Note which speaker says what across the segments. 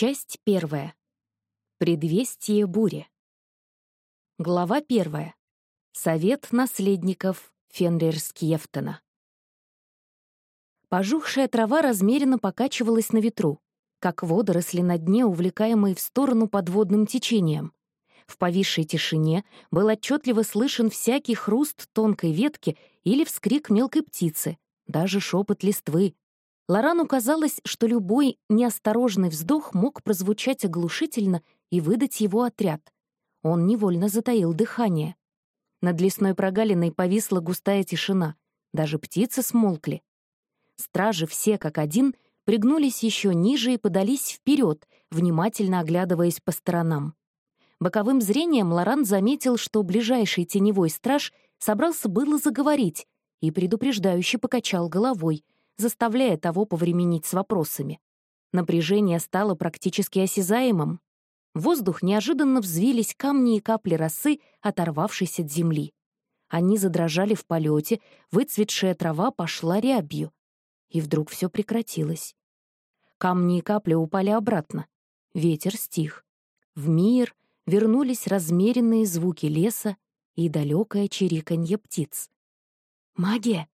Speaker 1: Часть первая. Предвестие бури. Глава первая. Совет наследников Фенрирскьефтона. Пожухшая трава размеренно покачивалась на ветру, как водоросли на дне, увлекаемые в сторону подводным течением. В повисшей тишине был отчетливо слышен всякий хруст тонкой ветки или вскрик мелкой птицы, даже шепот листвы, Лорану казалось, что любой неосторожный вздох мог прозвучать оглушительно и выдать его отряд. Он невольно затаил дыхание. Над лесной прогалиной повисла густая тишина. Даже птицы смолкли. Стражи все как один пригнулись еще ниже и подались вперед, внимательно оглядываясь по сторонам. Боковым зрением Лоран заметил, что ближайший теневой страж собрался было заговорить и предупреждающе покачал головой — заставляя того повременить с вопросами. Напряжение стало практически осязаемым. В воздух неожиданно взвились камни и капли росы, оторвавшись от земли. Они задрожали в полете, выцветшая трава пошла рябью. И вдруг все прекратилось. Камни и капли упали обратно. Ветер стих. В мир вернулись размеренные звуки леса и далекое чириканье птиц. «Магия!»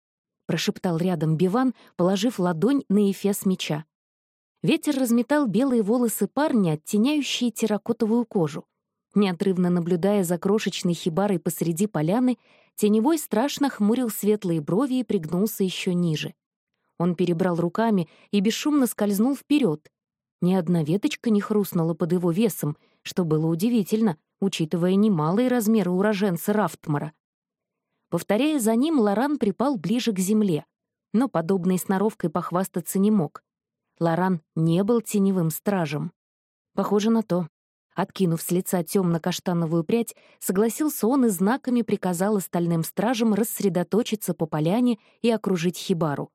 Speaker 1: Прошептал рядом Биван, положив ладонь на эфес меча. Ветер разметал белые волосы парня, оттеняющие терракотовую кожу. Неотрывно наблюдая за крошечной хибарой посреди поляны, теневой страшно хмурил светлые брови и пригнулся еще ниже. Он перебрал руками и бесшумно скользнул вперед. Ни одна веточка не хрустнула под его весом, что было удивительно, учитывая немалые размеры уроженца Рафтмара. Повторяя за ним, Лоран припал ближе к земле, но подобной сноровкой похвастаться не мог. Лоран не был теневым стражем. Похоже на то. Откинув с лица темно-каштановую прядь, согласился он и знаками приказал остальным стражам рассредоточиться по поляне и окружить хибару.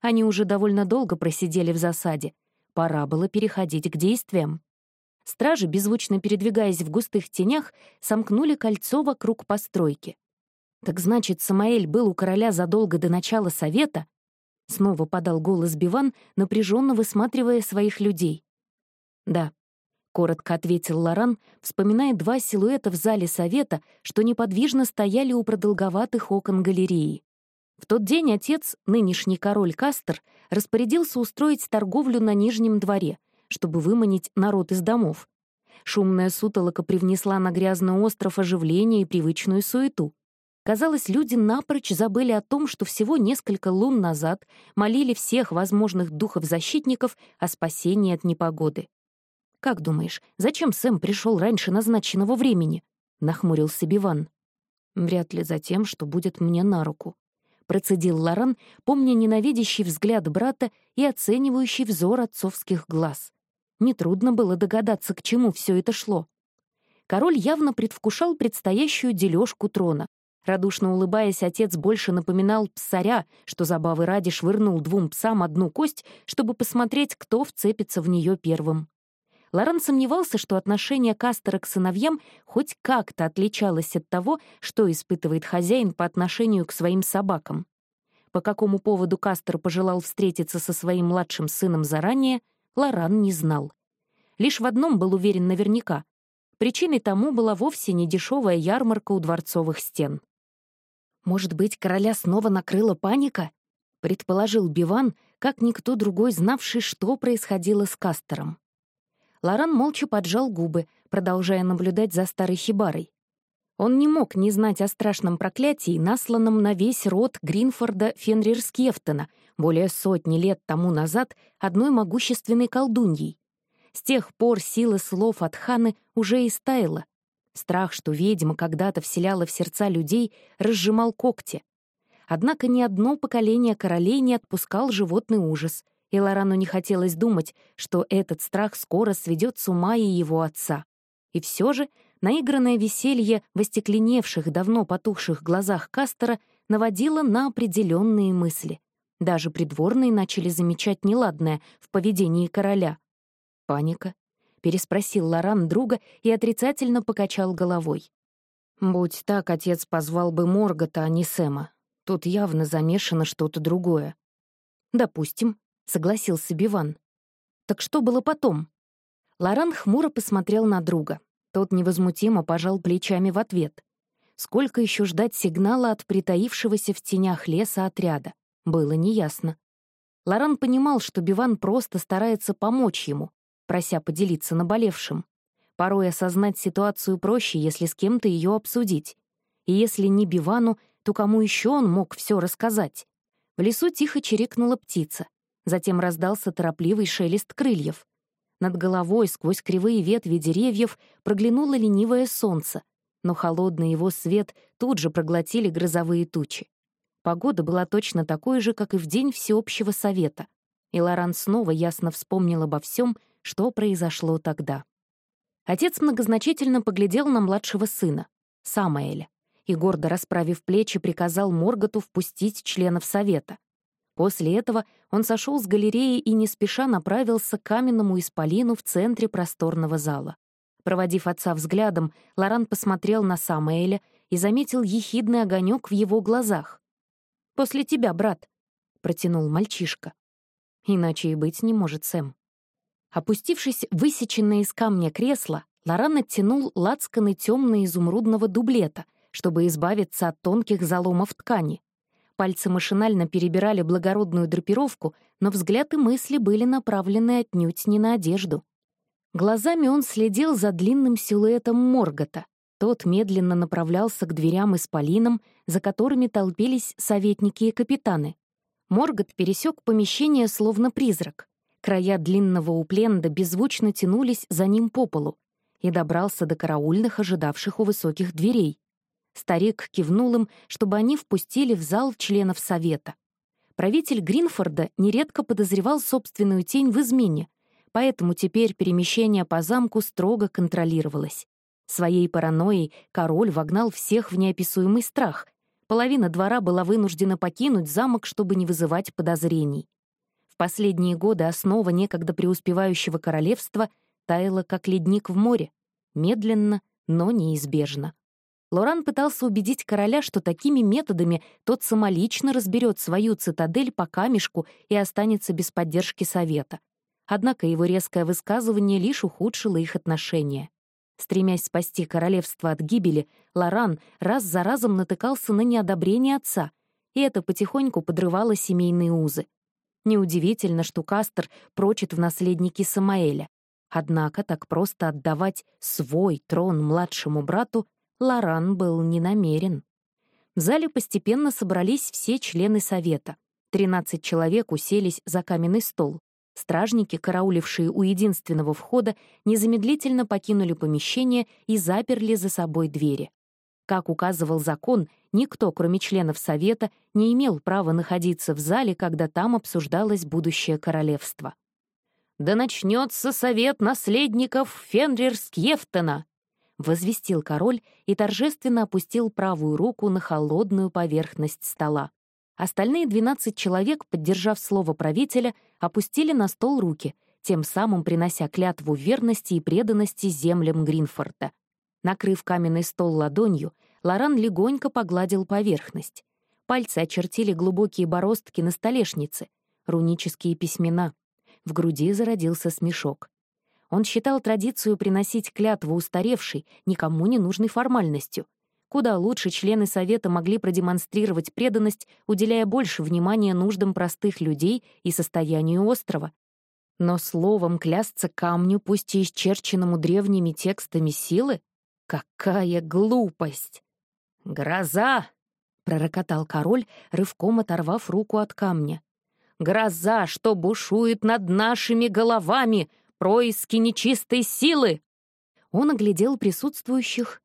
Speaker 1: Они уже довольно долго просидели в засаде. Пора было переходить к действиям. Стражи, беззвучно передвигаясь в густых тенях, сомкнули кольцо вокруг постройки. «Так значит, Самаэль был у короля задолго до начала совета?» Снова подал голос Биван, напряженно высматривая своих людей. «Да», — коротко ответил Лоран, вспоминая два силуэта в зале совета, что неподвижно стояли у продолговатых окон галереи. В тот день отец, нынешний король Кастер, распорядился устроить торговлю на Нижнем дворе, чтобы выманить народ из домов. Шумная сутолока привнесла на грязный остров оживление и привычную суету. Казалось, люди напрочь забыли о том, что всего несколько лун назад молили всех возможных духов-защитников о спасении от непогоды. «Как думаешь, зачем Сэм пришел раньше назначенного времени?» — нахмурился Биван. «Вряд ли за тем, что будет мне на руку», — процедил Лоран, помня ненавидящий взгляд брата и оценивающий взор отцовских глаз. Нетрудно было догадаться, к чему все это шло. Король явно предвкушал предстоящую дележку трона, Радушно улыбаясь, отец больше напоминал псаря, что забавы ради швырнул двум псам одну кость, чтобы посмотреть, кто вцепится в нее первым. Лоран сомневался, что отношение Кастера к сыновьям хоть как-то отличалось от того, что испытывает хозяин по отношению к своим собакам. По какому поводу Кастер пожелал встретиться со своим младшим сыном заранее, Лоран не знал. Лишь в одном был уверен наверняка. Причиной тому была вовсе не дешевая ярмарка у дворцовых стен. Может быть, короля снова накрыла паника? Предположил Биван, как никто другой, знавший, что происходило с Кастером. Лоран молча поджал губы, продолжая наблюдать за старой хибарой. Он не мог не знать о страшном проклятии, насланном на весь род Гринфорда Фенрирскефтона более сотни лет тому назад одной могущественной колдуньей. С тех пор сила слов от Ханы уже истаяла, Страх, что ведьма когда-то вселяла в сердца людей, разжимал когти. Однако ни одно поколение королей не отпускал животный ужас, и Лорану не хотелось думать, что этот страх скоро сведет с ума и его отца. И все же наигранное веселье в остекленевших, давно потухших глазах Кастера наводило на определенные мысли. Даже придворные начали замечать неладное в поведении короля. Паника, — переспросил Лоран друга и отрицательно покачал головой. «Будь так, отец позвал бы Моргота, а не Сэма. Тут явно замешано что-то другое». «Допустим», — согласился Биван. «Так что было потом?» Лоран хмуро посмотрел на друга. Тот невозмутимо пожал плечами в ответ. Сколько еще ждать сигнала от притаившегося в тенях леса отряда, было неясно. Лоран понимал, что Биван просто старается помочь ему, прося поделиться наболевшим. Порой осознать ситуацию проще, если с кем-то ее обсудить. И если не Бивану, то кому еще он мог все рассказать? В лесу тихо чирикнула птица. Затем раздался торопливый шелест крыльев. Над головой, сквозь кривые ветви деревьев, проглянуло ленивое солнце, но холодный его свет тут же проглотили грозовые тучи. Погода была точно такой же, как и в день всеобщего совета, и Лоран снова ясно вспомнил обо всем, что произошло тогда. Отец многозначительно поглядел на младшего сына, Самаэля, и, гордо расправив плечи, приказал Морготу впустить членов совета. После этого он сошел с галереи и не спеша направился к каменному исполину в центре просторного зала. Проводив отца взглядом, Лоран посмотрел на Самаэля и заметил ехидный огонек в его глазах. «После тебя, брат», — протянул мальчишка. Иначе и быть не может, Сэм. Опустившись высеченное из камня кресло, Лоран оттянул лацканы темно-изумрудного дублета, чтобы избавиться от тонких заломов ткани. Пальцы машинально перебирали благородную драпировку, но взгляд и мысли были направлены отнюдь не на одежду. Глазами он следил за длинным силуэтом Моргота. Тот медленно направлялся к дверям исполинам, за которыми толпились советники и капитаны. Моргот пересек помещение словно призрак. Края длинного упленда беззвучно тянулись за ним по полу и добрался до караульных, ожидавших у высоких дверей. Старик кивнул им, чтобы они впустили в зал членов совета. Правитель Гринфорда нередко подозревал собственную тень в измене, поэтому теперь перемещение по замку строго контролировалось. Своей паранойей король вогнал всех в неописуемый страх. Половина двора была вынуждена покинуть замок, чтобы не вызывать подозрений. Последние годы основа некогда преуспевающего королевства таяла, как ледник в море, медленно, но неизбежно. Лоран пытался убедить короля, что такими методами тот самолично разберет свою цитадель по камешку и останется без поддержки совета. Однако его резкое высказывание лишь ухудшило их отношения. Стремясь спасти королевство от гибели, Лоран раз за разом натыкался на неодобрение отца, и это потихоньку подрывало семейные узы. Неудивительно, что Кастер прочит в наследники Самаэля. Однако так просто отдавать свой трон младшему брату Лоран был не намерен. В зале постепенно собрались все члены совета. Тринадцать человек уселись за каменный стол. Стражники, караулившие у единственного входа, незамедлительно покинули помещение и заперли за собой двери. Как указывал закон, никто, кроме членов Совета, не имел права находиться в зале, когда там обсуждалось будущее королевство. «Да начнется совет наследников Фенрирскьефтона!» — возвестил король и торжественно опустил правую руку на холодную поверхность стола. Остальные 12 человек, поддержав слово правителя, опустили на стол руки, тем самым принося клятву верности и преданности землям Гринфорда. Накрыв каменный стол ладонью, Лоран легонько погладил поверхность. Пальцы очертили глубокие бороздки на столешнице, рунические письмена. В груди зародился смешок. Он считал традицию приносить клятву устаревшей, никому не нужной формальностью — Куда лучше члены Совета могли продемонстрировать преданность, уделяя больше внимания нуждам простых людей и состоянию острова. Но словом клясться камню, пусть и исчерченному древними текстами силы? Какая глупость! «Гроза!» — пророкотал король, рывком оторвав руку от камня. «Гроза, что бушует над нашими головами! Происки нечистой силы!» Он оглядел присутствующих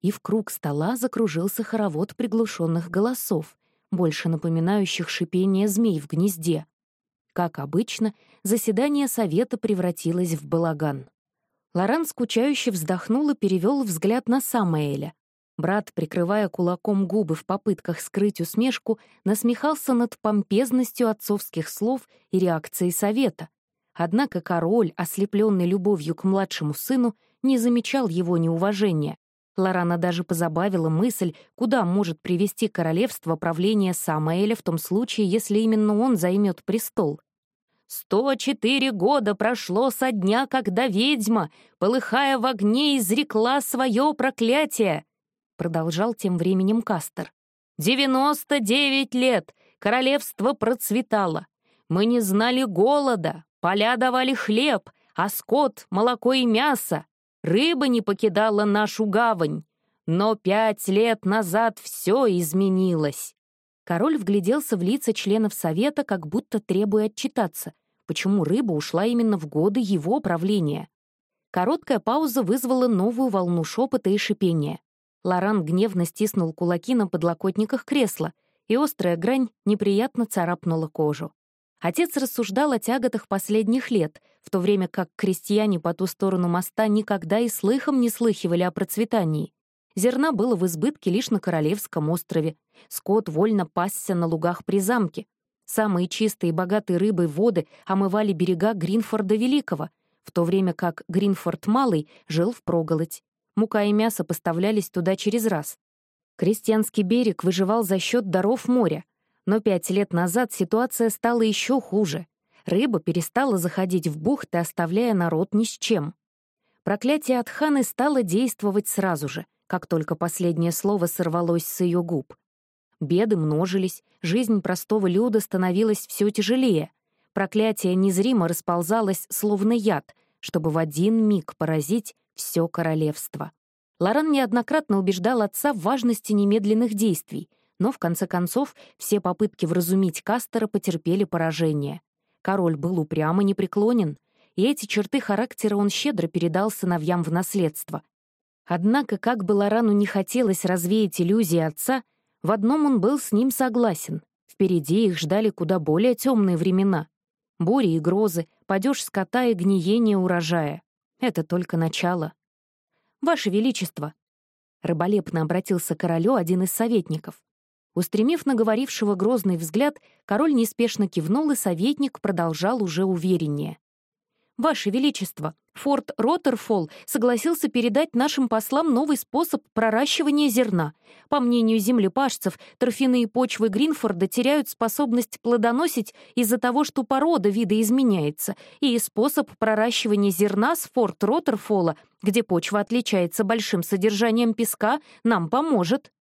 Speaker 1: и в круг стола закружился хоровод приглушенных голосов, больше напоминающих шипение змей в гнезде. Как обычно, заседание совета превратилось в балаган. Лоран скучающе вздохнул и перевел взгляд на Самаэля. Брат, прикрывая кулаком губы в попытках скрыть усмешку, насмехался над помпезностью отцовских слов и реакцией совета. Однако король, ослепленный любовью к младшему сыну, не замечал его неуважения. Лорана даже позабавила мысль, куда может привести королевство правление Самаэля в том случае, если именно он займет престол. Сто четыре года прошло со дня, когда ведьма, полыхая в огне, изрекла свое проклятие!» Продолжал тем временем Кастер. «Девяносто девять лет! Королевство процветало. Мы не знали голода, поля давали хлеб, а скот — молоко и мясо. Рыба не покидала нашу гавань. Но пять лет назад все изменилось». Король вгляделся в лица членов совета, как будто требуя отчитаться — почему рыба ушла именно в годы его правления. Короткая пауза вызвала новую волну шепота и шипения. Лоран гневно стиснул кулаки на подлокотниках кресла, и острая грань неприятно царапнула кожу. Отец рассуждал о тяготах последних лет, в то время как крестьяне по ту сторону моста никогда и слыхом не слыхивали о процветании. Зерна было в избытке лишь на Королевском острове. Скот вольно пасся на лугах при замке. Самые чистые и богатые рыбой воды омывали берега Гринфорда Великого, в то время как Гринфорд Малый жил в проголодь. Мука и мясо поставлялись туда через раз. Крестьянский берег выживал за счет даров моря, но пять лет назад ситуация стала еще хуже. Рыба перестала заходить в бухты, оставляя народ ни с чем. Проклятие от ханы стало действовать сразу же, как только последнее слово сорвалось с ее губ. Беды множились, жизнь простого люда становилась все тяжелее. Проклятие незримо расползалось, словно яд, чтобы в один миг поразить все королевство. Лоран неоднократно убеждал отца в важности немедленных действий, но, в конце концов, все попытки вразумить Кастера потерпели поражение. Король был упрям и непреклонен, и эти черты характера он щедро передал сыновьям в наследство. Однако, как бы Лорану не хотелось развеять иллюзии отца, в одном он был с ним согласен. Впереди их ждали куда более темные времена. Бури и грозы, падеж скота и гниение урожая. Это только начало. «Ваше Величество!» Рыболепно обратился к королю один из советников. Устремив на говорившего грозный взгляд, король неспешно кивнул, и советник продолжал уже увереннее. «Ваше Величество, форт Роттерфолл согласился передать нашим послам новый способ проращивания зерна. По мнению землепашцев, торфяные почвы Гринфорда теряют способность плодоносить из-за того, что порода вида изменяется, и способ проращивания зерна с форт Роттерфолла, где почва отличается большим содержанием песка, нам поможет.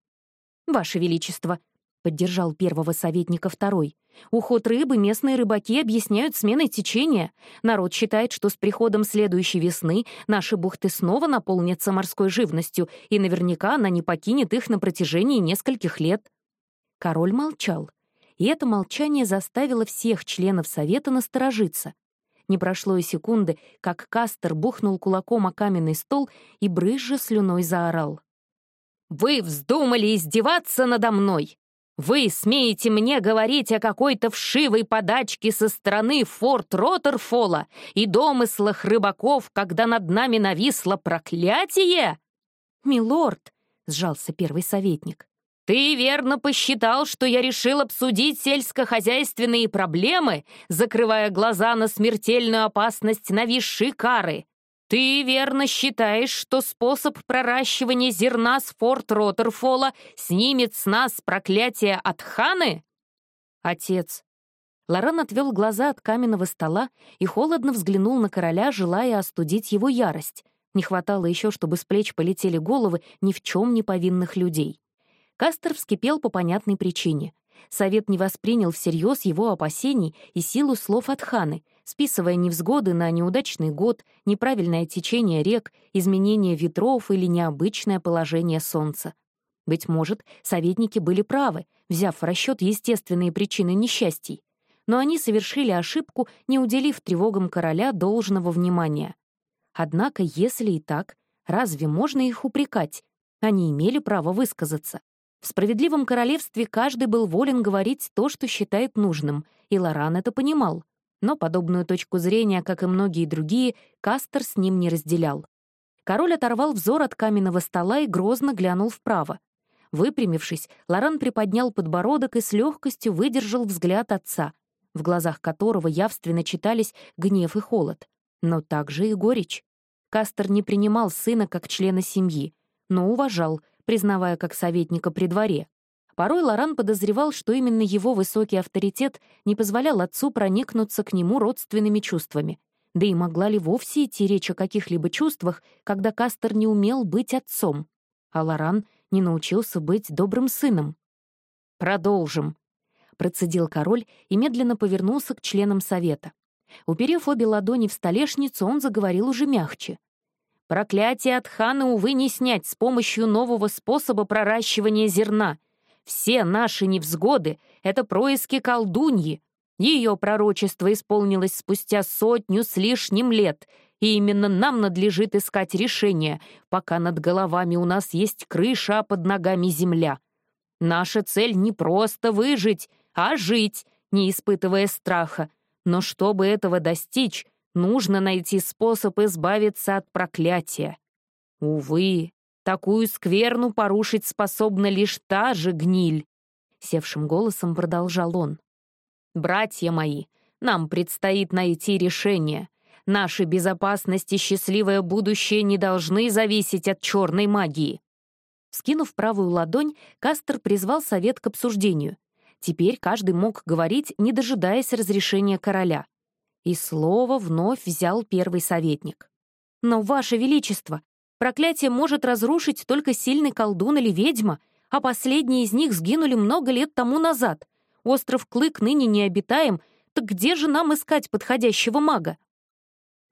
Speaker 1: «Ваше Величество», — поддержал первого советника второй, Уход рыбы местные рыбаки объясняют сменой течения. Народ считает, что с приходом следующей весны наши бухты снова наполнятся морской живностью, и наверняка она не покинет их на протяжении нескольких лет. Король молчал, и это молчание заставило всех членов совета насторожиться. Не прошло и секунды, как Кастер бухнул кулаком о каменный стол и брызжа слюной заорал. «Вы вздумали издеваться надо мной! Вы смеете мне говорить о какой-то вшивой подачке со стороны форт Роттерфола и домыслах рыбаков, когда над нами нависло проклятие? «Милорд», — сжался первый советник, «ты верно посчитал, что я решил обсудить сельскохозяйственные проблемы, закрывая глаза на смертельную опасность нависшей кары. «Ты верно считаешь, что способ проращивания зерна с форт Роттерфола снимет с нас проклятие от ханы?» «Отец». Лоран отвел глаза от каменного стола и холодно взглянул на короля, желая остудить его ярость. Не хватало еще, чтобы с плеч полетели головы ни в чем не повинных людей. Кастер вскипел по понятной причине. Совет не воспринял всерьез его опасений и силу слов от ханы, списывая невзгоды на неудачный год, неправильное течение рек, изменение ветров или необычное положение солнца. Быть может, советники были правы, взяв в расчет естественные причины несчастий. Но они совершили ошибку, не уделив тревогам короля должного внимания. Однако, если и так, разве можно их упрекать? Они имели право высказаться. В справедливом королевстве каждый был волен говорить то, что считает нужным, и Лоран это понимал но подобную точку зрения, как и многие другие, Кастер с ним не разделял. Король оторвал взор от каменного стола и грозно глянул вправо. Выпрямившись, Лоран приподнял подбородок и с легкостью выдержал взгляд отца, в глазах которого явственно читались гнев и холод, но также и горечь. Кастер не принимал сына как члена семьи, но уважал, признавая как советника при дворе. Порой Лоран подозревал, что именно его высокий авторитет не позволял отцу проникнуться к нему родственными чувствами. Да и могла ли вовсе идти речь о каких-либо чувствах, когда Кастер не умел быть отцом, а Лоран не научился быть добрым сыном? «Продолжим», — процедил король и медленно повернулся к членам совета. Уперев обе ладони в столешницу, он заговорил уже мягче. «Проклятие от хана, увы, не снять с помощью нового способа проращивания зерна. Все наши невзгоды — это происки колдуньи. Ее пророчество исполнилось спустя сотню с лишним лет, и именно нам надлежит искать решение, пока над головами у нас есть крыша, а под ногами земля. Наша цель не просто выжить, а жить, не испытывая страха. Но чтобы этого достичь, нужно найти способ избавиться от проклятия. Увы, такую скверну порушить способна лишь та же гниль. Севшим голосом продолжал он. «Братья мои, нам предстоит найти решение. Наша безопасность и счастливое будущее не должны зависеть от черной магии». Скинув правую ладонь, Кастер призвал совет к обсуждению. Теперь каждый мог говорить, не дожидаясь разрешения короля. И слово вновь взял первый советник. «Но, Ваше Величество, проклятие может разрушить только сильный колдун или ведьма, а последние из них сгинули много лет тому назад. Остров Клык ныне необитаем, так где же нам искать подходящего мага?»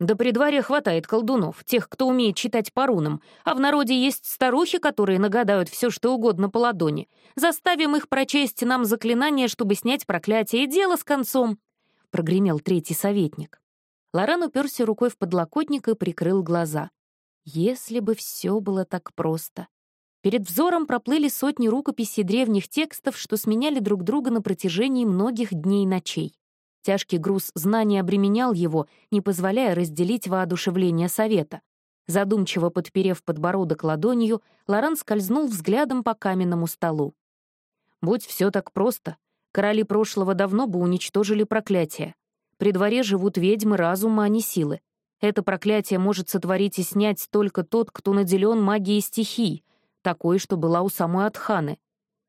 Speaker 1: Да при дворе хватает колдунов, тех, кто умеет читать по рунам, а в народе есть старухи, которые нагадают все, что угодно по ладони. Заставим их прочесть нам заклинание, чтобы снять проклятие, и дело с концом», — прогремел третий советник. Лоран уперся рукой в подлокотник и прикрыл глаза. Если бы все было так просто. Перед взором проплыли сотни рукописей древних текстов, что сменяли друг друга на протяжении многих дней и ночей. Тяжкий груз знаний обременял его, не позволяя разделить воодушевление совета. Задумчиво подперев подбородок ладонью, Лоран скользнул взглядом по каменному столу. «Будь все так просто, короли прошлого давно бы уничтожили проклятие. При дворе живут ведьмы разума, а не силы. Это проклятие может сотворить и снять только тот, кто наделен магией стихий, такой, что была у самой Атханы.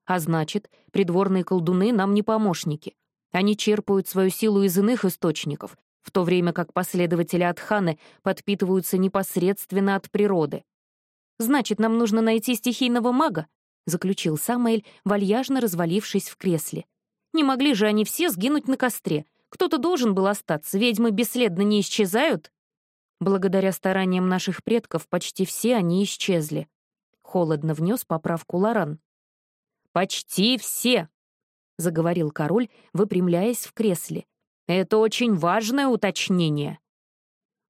Speaker 1: А значит, придворные колдуны нам не помощники. Они черпают свою силу из иных источников, в то время как последователи Атханы подпитываются непосредственно от природы. «Значит, нам нужно найти стихийного мага», — заключил Самуэль, вальяжно развалившись в кресле. «Не могли же они все сгинуть на костре. Кто-то должен был остаться, ведьмы бесследно не исчезают». Благодаря стараниям наших предков почти все они исчезли. Холодно внес поправку Лоран. «Почти все!» — заговорил король, выпрямляясь в кресле. «Это очень важное уточнение».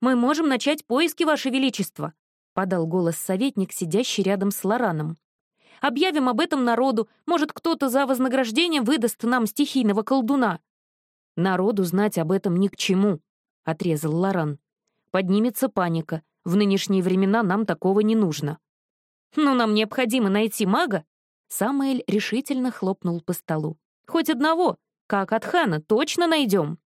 Speaker 1: «Мы можем начать поиски, Ваше Величество», — подал голос советник, сидящий рядом с Лораном. «Объявим об этом народу. Может, кто-то за вознаграждение выдаст нам стихийного колдуна». «Народу знать об этом ни к чему», — отрезал Лоран. «Поднимется паника. В нынешние времена нам такого не нужно». «Но нам необходимо найти мага», — Самуэль решительно хлопнул по столу. Хоть одного, как от Хана, точно найдем.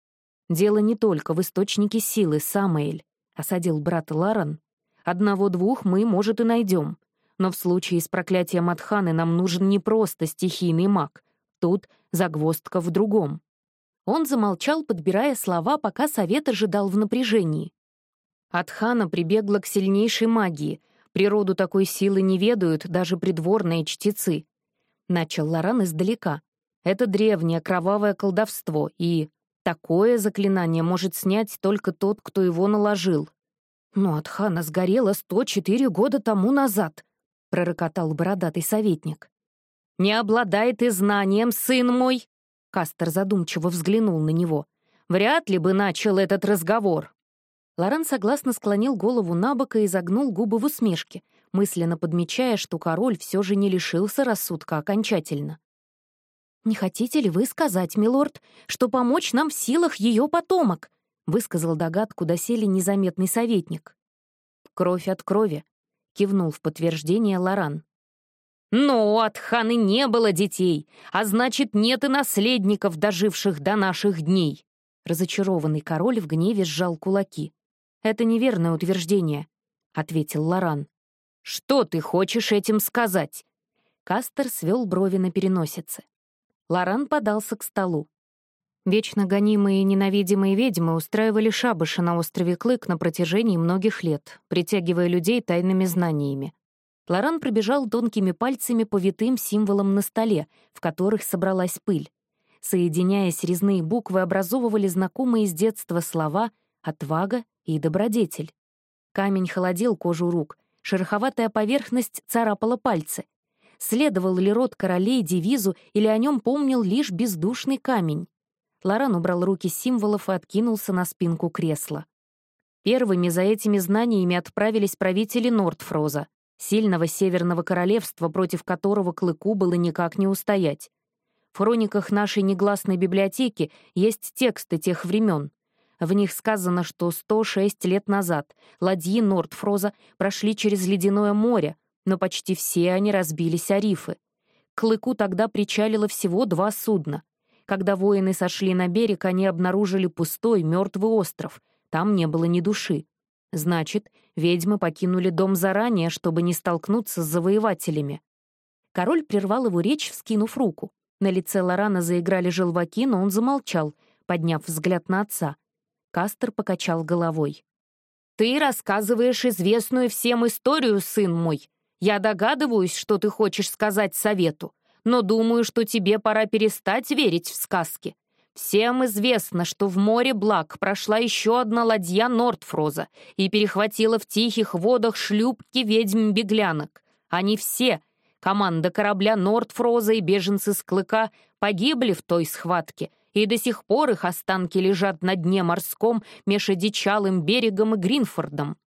Speaker 1: Дело не только в источнике силы, Самуэль, осадил брат Ларан. Одного-двух мы, может, и найдем. Но в случае с проклятием Атханы нам нужен не просто стихийный маг. Тут загвоздка в другом. Он замолчал, подбирая слова, пока совет ожидал в напряжении. Атхана прибегла к сильнейшей магии. Природу такой силы не ведают даже придворные чтецы. Начал Лоран издалека. Это древнее кровавое колдовство, и такое заклинание может снять только тот, кто его наложил. «Но от хана сгорело 104 года тому назад», — пророкотал бородатый советник. «Не обладает и знанием, сын мой!» Кастер задумчиво взглянул на него. «Вряд ли бы начал этот разговор». Лоран согласно склонил голову на бок и изогнул губы в усмешке, мысленно подмечая, что король все же не лишился рассудка окончательно. «Не хотите ли вы сказать, милорд, что помочь нам в силах ее потомок?» — высказал догадку доселе незаметный советник. «Кровь от крови», — кивнул в подтверждение Лоран. «Но от ханы не было детей, а значит, нет и наследников, доживших до наших дней». Разочарованный король в гневе сжал кулаки. «Это неверное утверждение», — ответил Лоран. «Что ты хочешь этим сказать?» Кастер свел брови на переносице. Лоран подался к столу. Вечно гонимые и ненавидимые ведьмы устраивали шабыши на острове Клык на протяжении многих лет, притягивая людей тайными знаниями. Лоран пробежал тонкими пальцами по витым символам на столе, в которых собралась пыль. Соединяясь, резные буквы образовывали знакомые с детства слова «отвага» и «добродетель». Камень холодил кожу рук, шероховатая поверхность царапала пальцы. Следовал ли род королей девизу или о нем помнил лишь бездушный камень? Лоран убрал руки символов и откинулся на спинку кресла. Первыми за этими знаниями отправились правители Нортфроза, сильного северного королевства, против которого Клыку было никак не устоять. В хрониках нашей негласной библиотеки есть тексты тех времен. В них сказано, что 106 лет назад ладьи Нортфроза прошли через ледяное море, но почти все они разбились о рифы. К Клыку тогда причалило всего два судна. Когда воины сошли на берег, они обнаружили пустой, мертвый остров. Там не было ни души. Значит, ведьмы покинули дом заранее, чтобы не столкнуться с завоевателями. Король прервал его речь, вскинув руку. На лице Лорана заиграли желваки, но он замолчал, подняв взгляд на отца. Кастер покачал головой. «Ты рассказываешь известную всем историю, сын мой. Я догадываюсь, что ты хочешь сказать совету но думаю, что тебе пора перестать верить в сказки. Всем известно, что в море благ прошла еще одна ладья Нортфроза и перехватила в тихих водах шлюпки ведьм-беглянок. Они все, команда корабля Нортфроза и беженцы с Клыка, погибли в той схватке, и до сих пор их останки лежат на дне морском меж одичалым берегом и Гринфордом.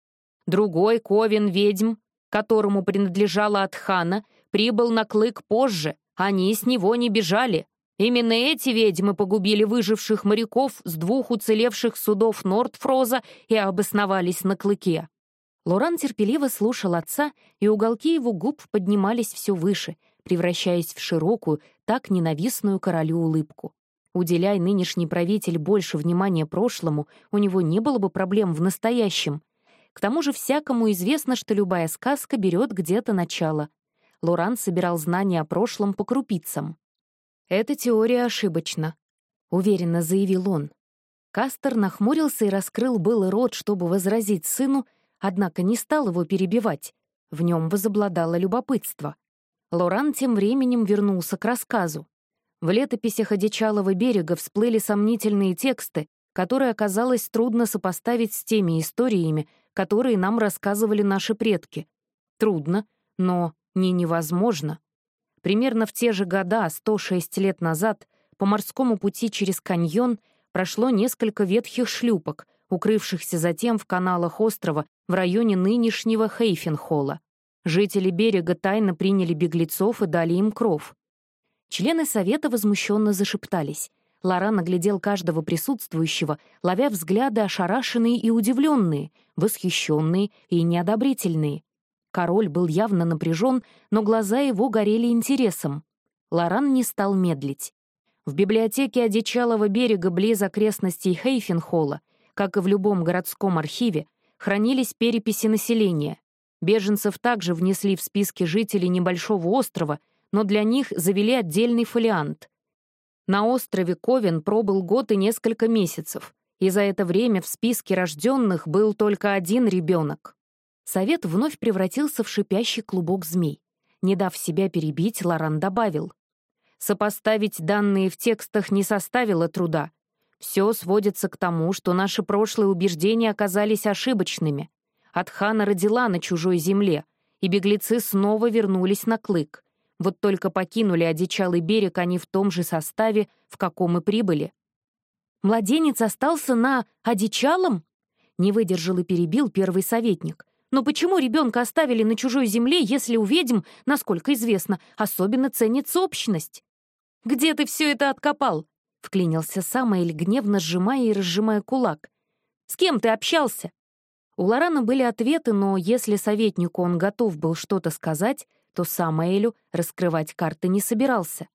Speaker 1: Другой ковен ведьм, которому принадлежала Атхана, прибыл на Клык позже, они с него не бежали. Именно эти ведьмы погубили выживших моряков с двух уцелевших судов Нортфроза и обосновались на клыке. Лоран терпеливо слушал отца, и уголки его губ поднимались все выше, превращаясь в широкую, так ненавистную королю улыбку. Уделяй нынешний правитель больше внимания прошлому, у него не было бы проблем в настоящем. К тому же всякому известно, что любая сказка берет где-то начало. Лоран собирал знания о прошлом по крупицам. «Эта теория ошибочна», — уверенно заявил он. Кастер нахмурился и раскрыл был рот, чтобы возразить сыну, однако не стал его перебивать. В нем возобладало любопытство. Лоран тем временем вернулся к рассказу. В летописях Одичалого берега всплыли сомнительные тексты, которые оказалось трудно сопоставить с теми историями, которые нам рассказывали наши предки. Трудно, но не невозможно. Примерно в те же года, 106 лет назад, по морскому пути через каньон прошло несколько ветхих шлюпок, укрывшихся затем в каналах острова в районе нынешнего Хейфенхолла. Жители берега тайно приняли беглецов и дали им кров. Члены совета возмущенно зашептались. Лора наглядел каждого присутствующего, ловя взгляды ошарашенные и удивленные, восхищенные и неодобрительные. Король был явно напряжен, но глаза его горели интересом. Лоран не стал медлить. В библиотеке Одичалого берега близ окрестностей Хейфенхолла, как и в любом городском архиве, хранились переписи населения. Беженцев также внесли в списки жителей небольшого острова, но для них завели отдельный фолиант. На острове Ковен пробыл год и несколько месяцев, и за это время в списке рожденных был только один ребенок. Совет вновь превратился в шипящий клубок змей. Не дав себя перебить, Лоран добавил. Сопоставить данные в текстах не составило труда. Все сводится к тому, что наши прошлые убеждения оказались ошибочными. Атхана родила на чужой земле, и беглецы снова вернулись на клык. Вот только покинули одичалый берег они в том же составе, в каком и прибыли. «Младенец остался на одичалом?» Не выдержал и перебил первый советник. Но почему ребенка оставили на чужой земле, если у ведьм, насколько известно, особенно ценится общность? «Где ты все это откопал?» — вклинился Самоэль, гневно сжимая и разжимая кулак. «С кем ты общался?» У Лорана были ответы, но если советнику он готов был что-то сказать, то Самоэлю раскрывать карты не собирался.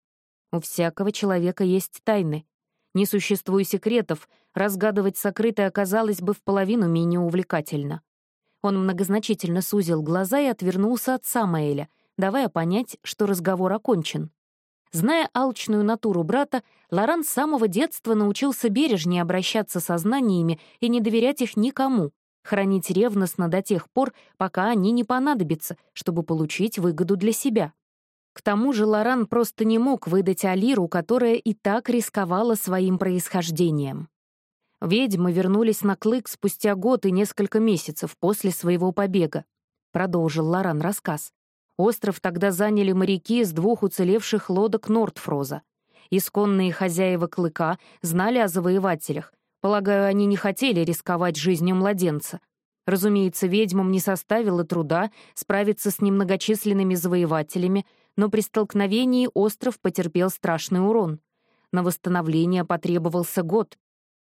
Speaker 1: У всякого человека есть тайны. Не существуя секретов, разгадывать сокрытое оказалось бы в половину менее увлекательно. Он многозначительно сузил глаза и отвернулся от Самаэля, давая понять, что разговор окончен. Зная алчную натуру брата, Лоран с самого детства научился бережнее обращаться со знаниями и не доверять их никому, хранить ревностно до тех пор, пока они не понадобятся, чтобы получить выгоду для себя. К тому же Лоран просто не мог выдать Алиру, которая и так рисковала своим происхождением. Ведьмы вернулись на Клык спустя год и несколько месяцев после своего побега, продолжил Лоран рассказ. Остров тогда заняли моряки с двух уцелевших лодок Нортфроза. Исконные хозяева Клыка знали о завоевателях. Полагаю, они не хотели рисковать жизнью младенца. Разумеется, ведьмам не составило труда справиться с немногочисленными завоевателями, но при столкновении остров потерпел страшный урон. На восстановление потребовался год.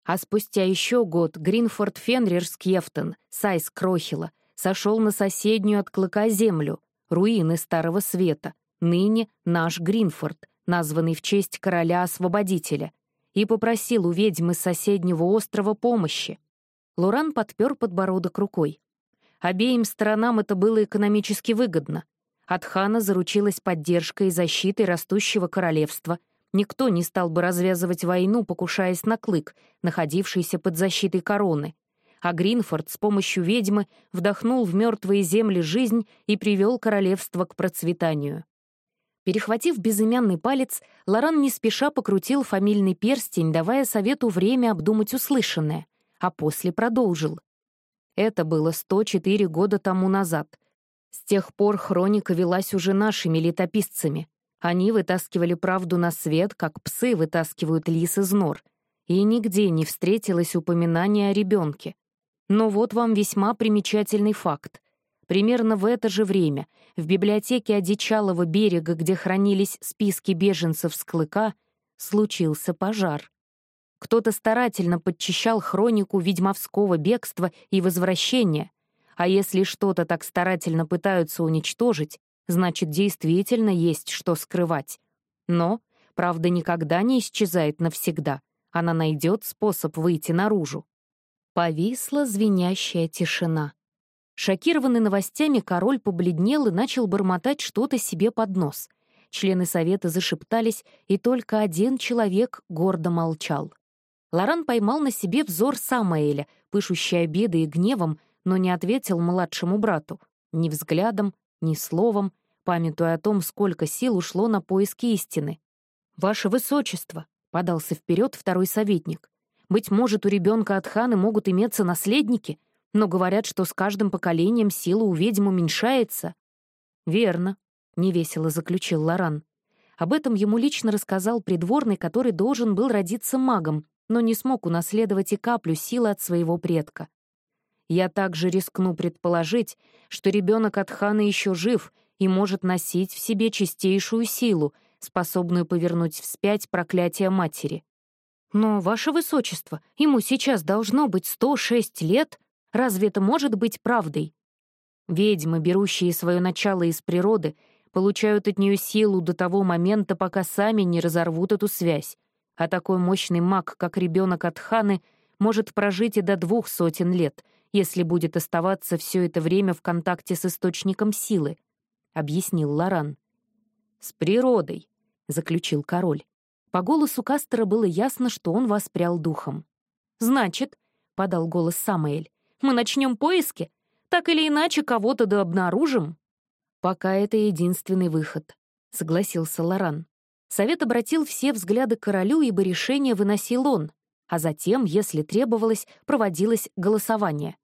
Speaker 1: А спустя еще год Гринфорд Фенрир Скефтон, Сайс Крохила, сошел на соседнюю от Клыка землю, руины Старого Света, ныне наш Гринфорд, названный в честь короля-освободителя, и попросил у ведьмы соседнего острова помощи. Луран подпер подбородок рукой. Обеим сторонам это было экономически выгодно. От хана заручилась поддержкой и защитой растущего королевства. Никто не стал бы развязывать войну, покушаясь на клык, находившийся под защитой короны а Гринфорд с помощью ведьмы вдохнул в мертвые земли жизнь и привел королевство к процветанию. Перехватив безымянный палец, Лоран не спеша покрутил фамильный перстень, давая совету время обдумать услышанное, а после продолжил. Это было 104 года тому назад. С тех пор хроника велась уже нашими летописцами. Они вытаскивали правду на свет, как псы вытаскивают лис из нор. И нигде не встретилось упоминания о ребенке. Но вот вам весьма примечательный факт. Примерно в это же время в библиотеке Одичалого берега, где хранились списки беженцев с Клыка, случился пожар. Кто-то старательно подчищал хронику ведьмовского бегства и возвращения, а если что-то так старательно пытаются уничтожить, значит, действительно есть что скрывать. Но правда никогда не исчезает навсегда, она найдет способ выйти наружу. Повисла звенящая тишина. Шокированный новостями, король побледнел и начал бормотать что-то себе под нос. Члены совета зашептались, и только один человек гордо молчал. Лоран поймал на себе взор Самаэля, пышущий обидой и гневом, но не ответил младшему брату ни взглядом, ни словом, памятуя о том, сколько сил ушло на поиски истины. «Ваше Высочество!» — подался вперед второй советник. Быть может, у ребенка от ханы могут иметься наследники, но говорят, что с каждым поколением сила у ведьм уменьшается. «Верно», — невесело заключил Лоран. Об этом ему лично рассказал придворный, который должен был родиться магом, но не смог унаследовать и каплю силы от своего предка. Я также рискну предположить, что ребенок от хана еще жив и может носить в себе чистейшую силу, способную повернуть вспять проклятие матери. «Но, ваше высочество, ему сейчас должно быть 106 лет. Разве это может быть правдой?» Ведьмы, берущие свое начало из природы, получают от нее силу до того момента, пока сами не разорвут эту связь. А такой мощный маг, как ребенок от Ханы, может прожить и до двух сотен лет, если будет оставаться все это время в контакте с источником силы, — объяснил Лоран. «С природой», — заключил король. По голосу Кастера было ясно, что он воспрял духом. «Значит», — подал голос Самоэль, — «мы начнем поиски? Так или иначе кого-то да обнаружим?» «Пока это единственный выход», — согласился Лоран. Совет обратил все взгляды королю, ибо решение выносил он, а затем, если требовалось, проводилось голосование.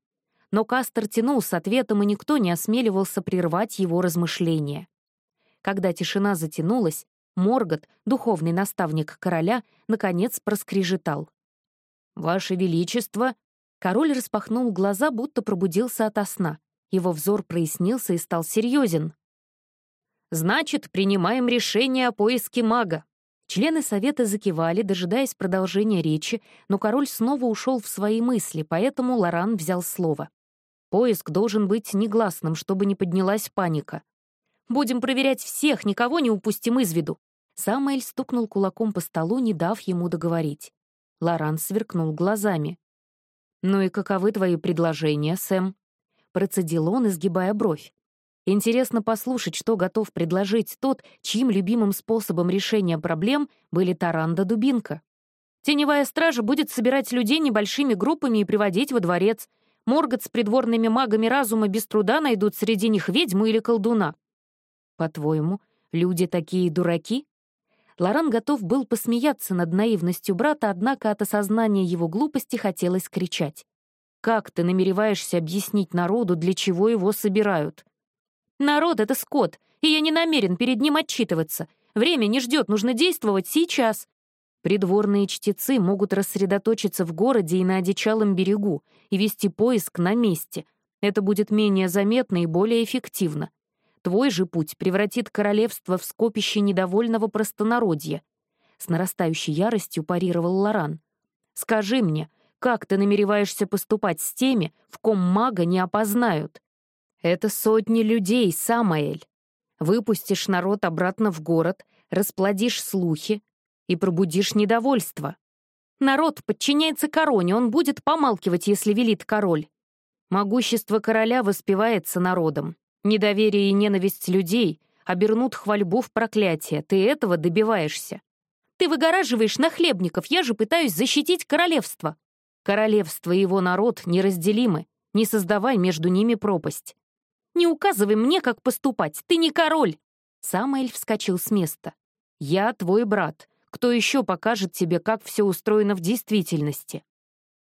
Speaker 1: Но Кастер тянул с ответом, и никто не осмеливался прервать его размышления. Когда тишина затянулась, Моргот, духовный наставник короля, наконец проскрежетал. «Ваше Величество!» Король распахнул глаза, будто пробудился ото сна. Его взор прояснился и стал серьезен. «Значит, принимаем решение о поиске мага». Члены совета закивали, дожидаясь продолжения речи, но король снова ушел в свои мысли, поэтому Лоран взял слово. Поиск должен быть негласным, чтобы не поднялась паника. Будем проверять всех, никого не упустим из виду». Самуэль стукнул кулаком по столу, не дав ему договорить. Лоран сверкнул глазами. «Ну и каковы твои предложения, Сэм?» Процедил он, изгибая бровь. Интересно послушать, что готов предложить тот, чьим любимым способом решения проблем были таранда дубинка. Теневая стража будет собирать людей небольшими группами и приводить во дворец. Моргот с придворными магами разума без труда найдут среди них ведьму или колдуна. По-твоему, люди такие дураки? Лоран готов был посмеяться над наивностью брата, однако от осознания его глупости хотелось кричать. «Как ты намереваешься объяснить народу, для чего его собирают?» «Народ — это скот, и я не намерен перед ним отчитываться. Время не ждет, нужно действовать сейчас. Придворные чтецы могут рассредоточиться в городе и на одичалом берегу и вести поиск на месте. Это будет менее заметно и более эффективно. Твой же путь превратит королевство в скопище недовольного простонародья. С нарастающей яростью парировал Лоран. «Скажи мне, как ты намереваешься поступать с теми, в ком мага не опознают? Это сотни людей, Самаэль. Выпустишь народ обратно в город, расплодишь слухи, и пробудишь недовольство. Народ подчиняется короне, он будет помалкивать, если велит король. Могущество короля воспевается народом. Недоверие и ненависть людей обернут хвальбу в проклятие. Ты этого добиваешься. Ты выгораживаешь нахлебников, я же пытаюсь защитить королевство. Королевство и его народ неразделимы. Не создавай между ними пропасть. Не указывай мне, как поступать, ты не король. Самоэль вскочил с места. Я твой брат. Кто еще покажет тебе, как все устроено в действительности?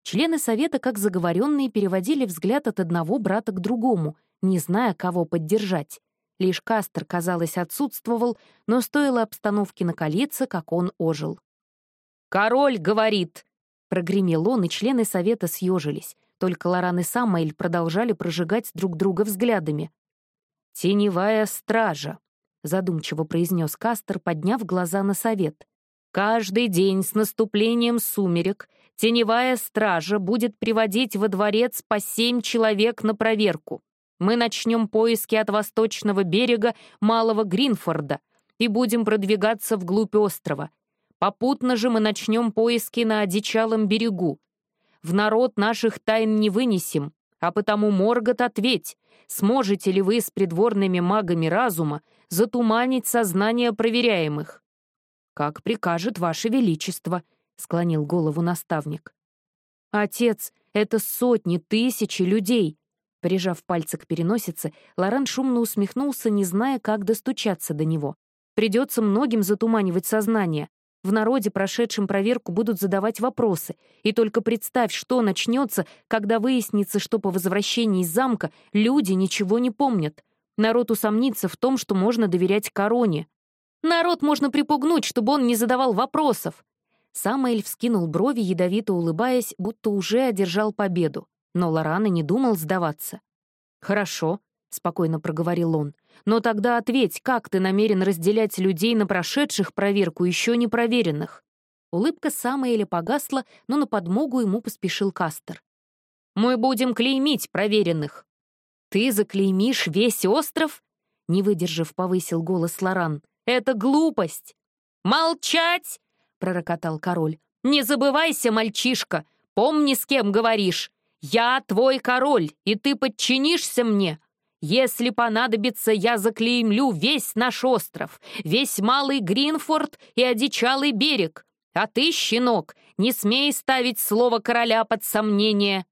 Speaker 1: Члены совета, как заговоренные, переводили взгляд от одного брата к другому, не зная, кого поддержать. Лишь Кастер, казалось, отсутствовал, но стоило обстановке накалиться, как он ожил. «Король говорит!» — прогремел он, и члены совета съежились. Только Лоран и Самаэль продолжали прожигать друг друга взглядами. «Теневая стража», — задумчиво произнес Кастер, подняв глаза на совет. Каждый день с наступлением сумерек теневая стража будет приводить во дворец по семь человек на проверку. Мы начнем поиски от восточного берега Малого Гринфорда и будем продвигаться вглубь острова. Попутно же мы начнем поиски на одичалом берегу. В народ наших тайн не вынесем, а потому, Моргот, ответь, сможете ли вы с придворными магами разума затуманить сознание проверяемых? «Как прикажет Ваше Величество», — склонил голову наставник. «Отец, это сотни, тысячи людей!» Прижав пальцы к переносице, Лоран шумно усмехнулся, не зная, как достучаться до него. «Придется многим затуманивать сознание. В народе, прошедшем проверку, будут задавать вопросы. И только представь, что начнется, когда выяснится, что по возвращении из замка люди ничего не помнят. Народ усомнится в том, что можно доверять короне. Народ можно припугнуть, чтобы он не задавал вопросов. Самоэль вскинул брови, ядовито улыбаясь, будто уже одержал победу. Но Лорана не думал сдаваться. «Хорошо», — спокойно проговорил он. «Но тогда ответь, как ты намерен разделять людей на прошедших проверку еще не проверенных?» Улыбка Самоэля погасла, но на подмогу ему поспешил Кастер. «Мы будем клеймить проверенных». «Ты заклеймишь весь остров?» Не выдержав, повысил голос Лоран. Это глупость!» «Молчать!» — пророкотал король. «Не забывайся, мальчишка! Помни, с кем говоришь! Я твой король, и ты подчинишься мне! Если понадобится, я заклеймлю весь наш остров, весь Малый Гринфорд и одичалый берег. А ты, щенок, не смей ставить слово короля под сомнение!»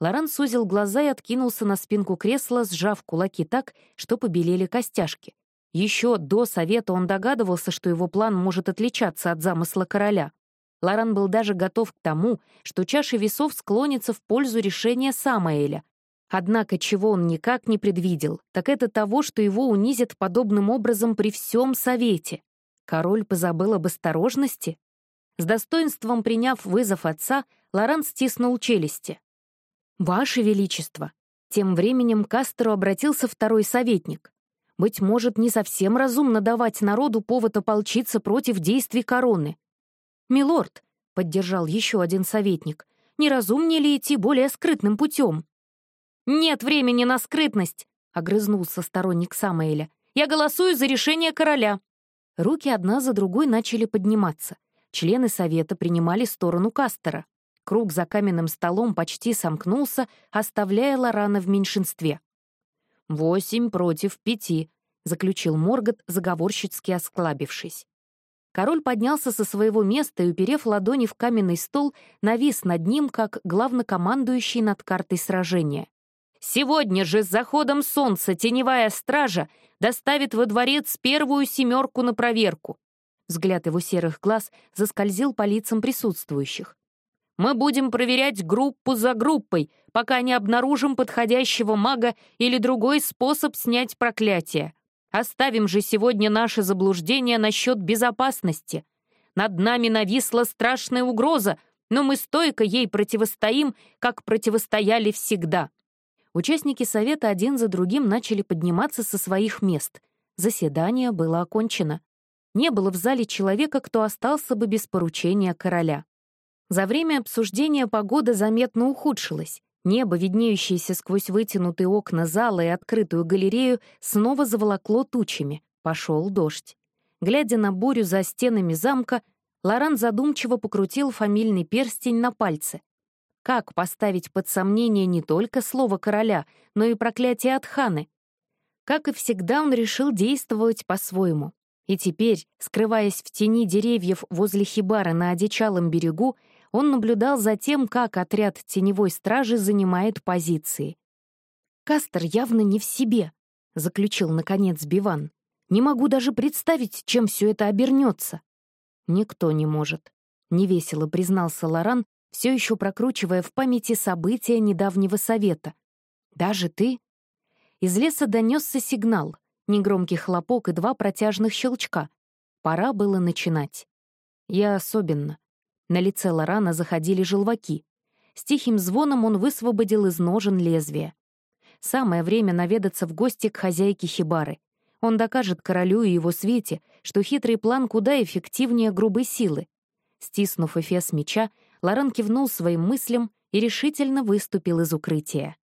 Speaker 1: Лоран сузил глаза и откинулся на спинку кресла, сжав кулаки так, что побелели костяшки. Еще до совета он догадывался, что его план может отличаться от замысла короля. Лоран был даже готов к тому, что чаша весов склонится в пользу решения Самаэля. Однако чего он никак не предвидел, так это того, что его унизят подобным образом при всем совете. Король позабыл об осторожности? С достоинством приняв вызов отца, Лоран стиснул челюсти. «Ваше Величество!» Тем временем к Кастеру обратился второй советник. Быть может, не совсем разумно давать народу повод ополчиться против действий короны. «Милорд», — поддержал еще один советник, «не разумнее ли идти более скрытным путем?» «Нет времени на скрытность», — огрызнулся сторонник Самоэля. «Я голосую за решение короля». Руки одна за другой начали подниматься. Члены совета принимали сторону Кастера. Круг за каменным столом почти сомкнулся, оставляя Лорана в меньшинстве. «Восемь против пяти», — заключил Моргот, заговорщицки осклабившись. Король поднялся со своего места и, уперев ладони в каменный стол, навис над ним, как главнокомандующий над картой сражения. «Сегодня же с заходом солнца теневая стража доставит во дворец первую семерку на проверку». Взгляд его серых глаз заскользил по лицам присутствующих. Мы будем проверять группу за группой, пока не обнаружим подходящего мага или другой способ снять проклятие. Оставим же сегодня наше заблуждение насчет безопасности. Над нами нависла страшная угроза, но мы стойко ей противостоим, как противостояли всегда. Участники совета один за другим начали подниматься со своих мест. Заседание было окончено. Не было в зале человека, кто остался бы без поручения короля. За время обсуждения погода заметно ухудшилась. Небо, виднеющееся сквозь вытянутые окна зала и открытую галерею, снова заволокло тучами. Пошел дождь. Глядя на бурю за стенами замка, Лоран задумчиво покрутил фамильный перстень на пальце. Как поставить под сомнение не только слово короля, но и проклятие от ханы? Как и всегда, он решил действовать по-своему. И теперь, скрываясь в тени деревьев возле хибары на одичалом берегу, он наблюдал за тем, как отряд теневой стражи занимает позиции. «Кастер явно не в себе», — заключил, наконец, Биван. «Не могу даже представить, чем все это обернется». «Никто не может», — невесело признался Лоран, все еще прокручивая в памяти события недавнего совета. «Даже ты?» Из леса донесся сигнал, негромкий хлопок и два протяжных щелчка. Пора было начинать. Я особенно. На лице Лорана заходили желваки. С тихим звоном он высвободил из ножен лезвие. Самое время наведаться в гости к хозяйке Хибары. Он докажет королю и его свете, что хитрый план куда эффективнее грубой силы. Стиснув эфес меча, Лоран кивнул своим мыслям и решительно выступил из укрытия.